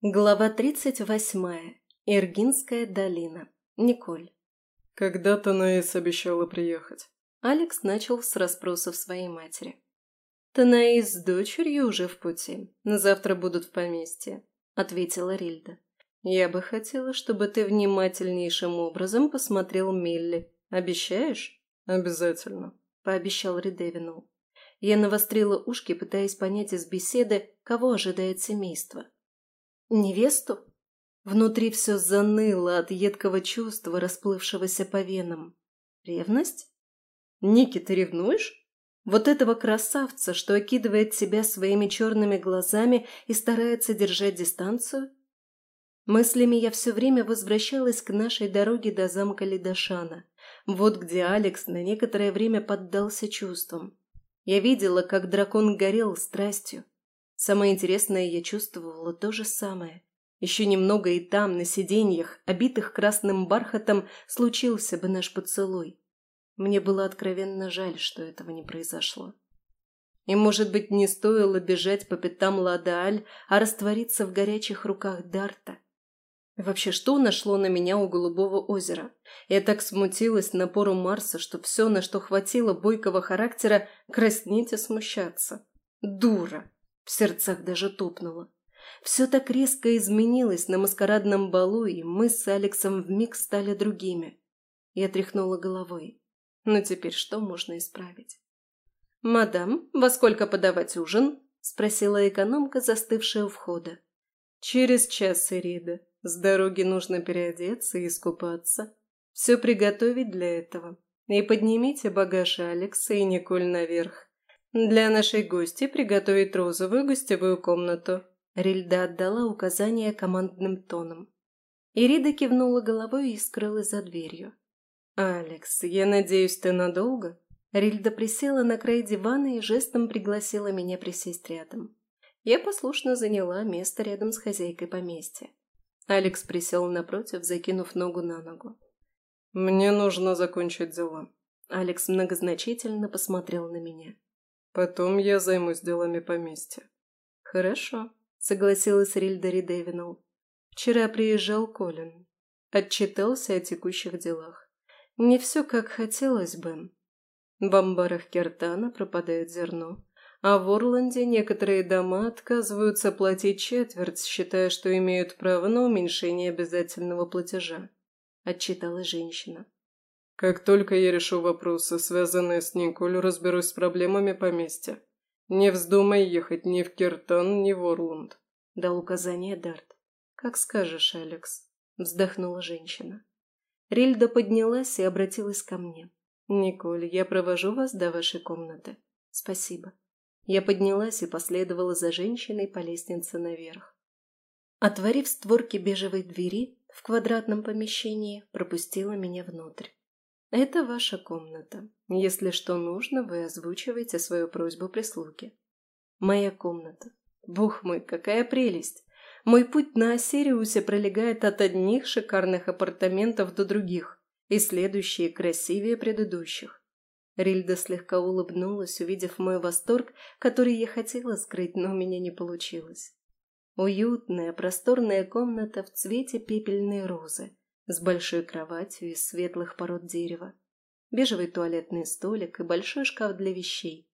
Глава тридцать восьмая. Иргинская долина. Николь. «Когда Танаис обещала приехать?» Алекс начал с расспросов своей матери. «Танаис с дочерью уже в пути. Завтра будут в поместье», — ответила Рильда. «Я бы хотела, чтобы ты внимательнейшим образом посмотрел Милли. Обещаешь?» «Обязательно», — пообещал Ридевинул. Я навострила ушки, пытаясь понять из беседы, кого ожидает семейство. Невесту? Внутри все заныло от едкого чувства, расплывшегося по венам. Ревность? Ники, ты ревнуешь? Вот этого красавца, что окидывает тебя своими черными глазами и старается держать дистанцию? Мыслями я все время возвращалась к нашей дороге до замка Лидашана. Вот где Алекс на некоторое время поддался чувствам. Я видела, как дракон горел страстью, Самое интересное, я чувствовала то же самое. Еще немного и там, на сиденьях, обитых красным бархатом, случился бы наш поцелуй. Мне было откровенно жаль, что этого не произошло. И, может быть, не стоило бежать по пятам Ладааль, а раствориться в горячих руках Дарта. Вообще, что нашло на меня у Голубого озера? Я так смутилась напору Марса, что все, на что хватило бойкого характера, краснеть и смущаться. Дура! В сердцах даже топнуло. Все так резко изменилось на маскарадном балу, и мы с Алексом вмиг стали другими. Я тряхнула головой. Но теперь что можно исправить? «Мадам, во сколько подавать ужин?» – спросила экономка, застывшая у входа. «Через час, Ирида. С дороги нужно переодеться и искупаться. Все приготовить для этого. И поднимите багаж Алекса и Николь наверх. «Для нашей гости приготовить розовую гостевую комнату». Рильда отдала указание командным тоном. Ирида кивнула головой и скрылась за дверью. «Алекс, я надеюсь, ты надолго?» Рильда присела на край дивана и жестом пригласила меня присесть рядом. Я послушно заняла место рядом с хозяйкой поместья. Алекс присел напротив, закинув ногу на ногу. «Мне нужно закончить дела». Алекс многозначительно посмотрел на меня. Потом я займусь делами поместья. Хорошо, согласилась Рильдари Дэвинал. Вчера приезжал Колин. Отчитался о текущих делах. Не все как хотелось бы. В амбарах Кертана пропадает зерно, а в Орланде некоторые дома отказываются платить четверть, считая, что имеют право на уменьшение обязательного платежа. Отчитала женщина. Как только я решу вопросы, связанные с Николь, разберусь с проблемами поместья. Не вздумай ехать ни в Киртан, ни в Орланд. Дал указание Дарт. Как скажешь, Алекс. Вздохнула женщина. Рильда поднялась и обратилась ко мне. «Николь, я провожу вас до вашей комнаты. Спасибо». Я поднялась и последовала за женщиной по лестнице наверх. Отворив створки бежевой двери в квадратном помещении, пропустила меня внутрь. Это ваша комната. Если что нужно, вы озвучиваете свою просьбу прислуги. Моя комната. Бог мой, какая прелесть! Мой путь на Осириусе пролегает от одних шикарных апартаментов до других, и следующие красивее предыдущих. Рильда слегка улыбнулась, увидев мой восторг, который я хотела скрыть, но у меня не получилось. Уютная, просторная комната в цвете пепельной розы, с большой кроватью из светлых пород дерева, бежевый туалетный столик и большой шкаф для вещей.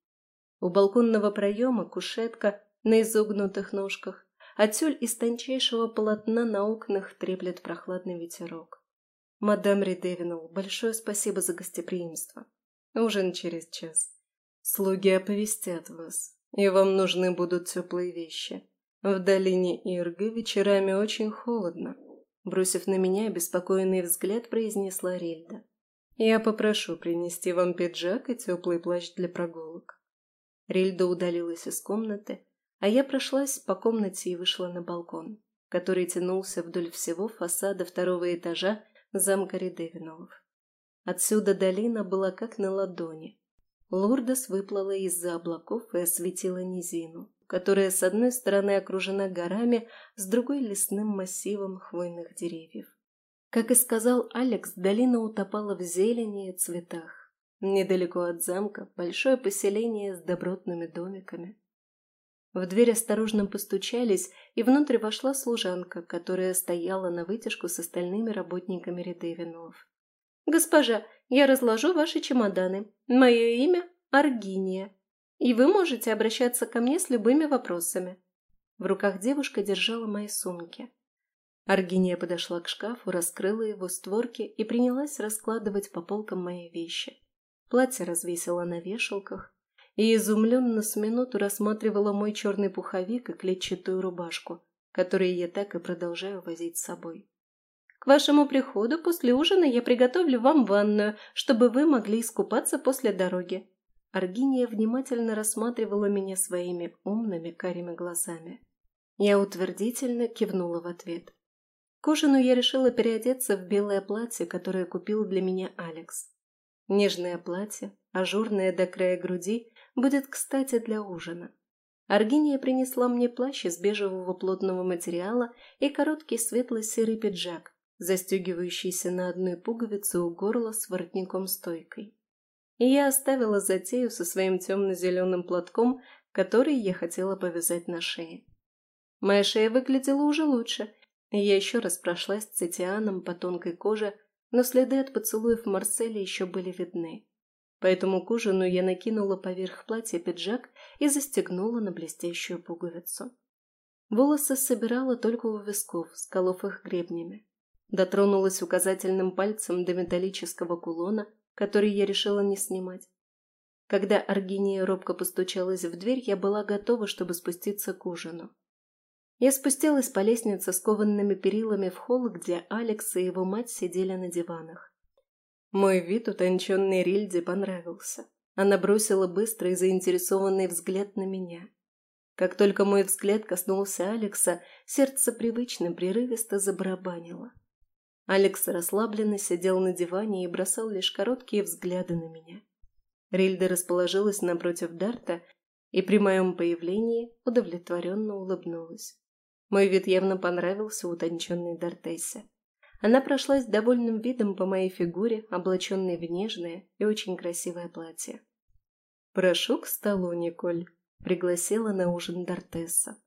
У балконного проема кушетка на изогнутых ножках, а тюль из тончайшего полотна на окнах треплет прохладный ветерок. Мадам Редевинал, большое спасибо за гостеприимство. Ужин через час. Слуги оповестят вас, и вам нужны будут теплые вещи. В долине Ирга вечерами очень холодно. Бросив на меня обеспокоенный взгляд, произнесла Рильда. «Я попрошу принести вам пиджак и теплый плащ для прогулок». Рильда удалилась из комнаты, а я прошлась по комнате и вышла на балкон, который тянулся вдоль всего фасада второго этажа замка Редевиновов. Отсюда долина была как на ладони. Лурдос выплыла из-за облаков и осветила низину которая с одной стороны окружена горами, с другой – лесным массивом хвойных деревьев. Как и сказал Алекс, долина утопала в зелени и цветах. Недалеко от замка большое поселение с добротными домиками. В дверь осторожно постучались, и внутрь вошла служанка, которая стояла на вытяжку с остальными работниками Редевинов. «Госпожа, я разложу ваши чемоданы. Мое имя – Аргиния. И вы можете обращаться ко мне с любыми вопросами». В руках девушка держала мои сумки. Аргиния подошла к шкафу, раскрыла его створки и принялась раскладывать по полкам мои вещи. Платье развесила на вешалках, и изумленно с минуту рассматривала мой черный пуховик и клетчатую рубашку, которые я так и продолжаю возить с собой. «К вашему приходу после ужина я приготовлю вам ванную, чтобы вы могли искупаться после дороги». Аргиния внимательно рассматривала меня своими умными карими глазами. Я утвердительно кивнула в ответ. К ужину я решила переодеться в белое платье, которое купил для меня Алекс. Нежное платье, ажурное до края груди будет кстати для ужина. Аргиния принесла мне плащ из бежевого плотного материала и короткий светлый серый пиджак, застегивающийся на одной пуговице у горла с воротником-стойкой. И я оставила затею со своим темно-зеленым платком, который я хотела повязать на шее. Моя шея выглядела уже лучше, и я еще раз прошлась цитианом по тонкой коже, но следы от поцелуев Марселя еще были видны. Поэтому к ужину я накинула поверх платья пиджак и застегнула на блестящую пуговицу. Волосы собирала только у висков, сколов их гребнями. Дотронулась указательным пальцем до металлического кулона, который я решила не снимать. Когда Аргиния робко постучалась в дверь, я была готова, чтобы спуститься к ужину. Я спустилась по лестнице с кованными перилами в холл, где Алекс и его мать сидели на диванах. Мой вид утонченной Рильде понравился. Она бросила быстрый и заинтересованный взгляд на меня. Как только мой взгляд коснулся Алекса, сердце привычно прерывисто забарабанило. Алекс расслабленно сидел на диване и бросал лишь короткие взгляды на меня. Рильда расположилась напротив Дарта и при моем появлении удовлетворенно улыбнулась. Мой вид явно понравился утонченной Дартессе. Она прошлась довольным видом по моей фигуре, облаченной в нежное и очень красивое платье. «Прошу к столу, Николь», — пригласила на ужин Дортесса.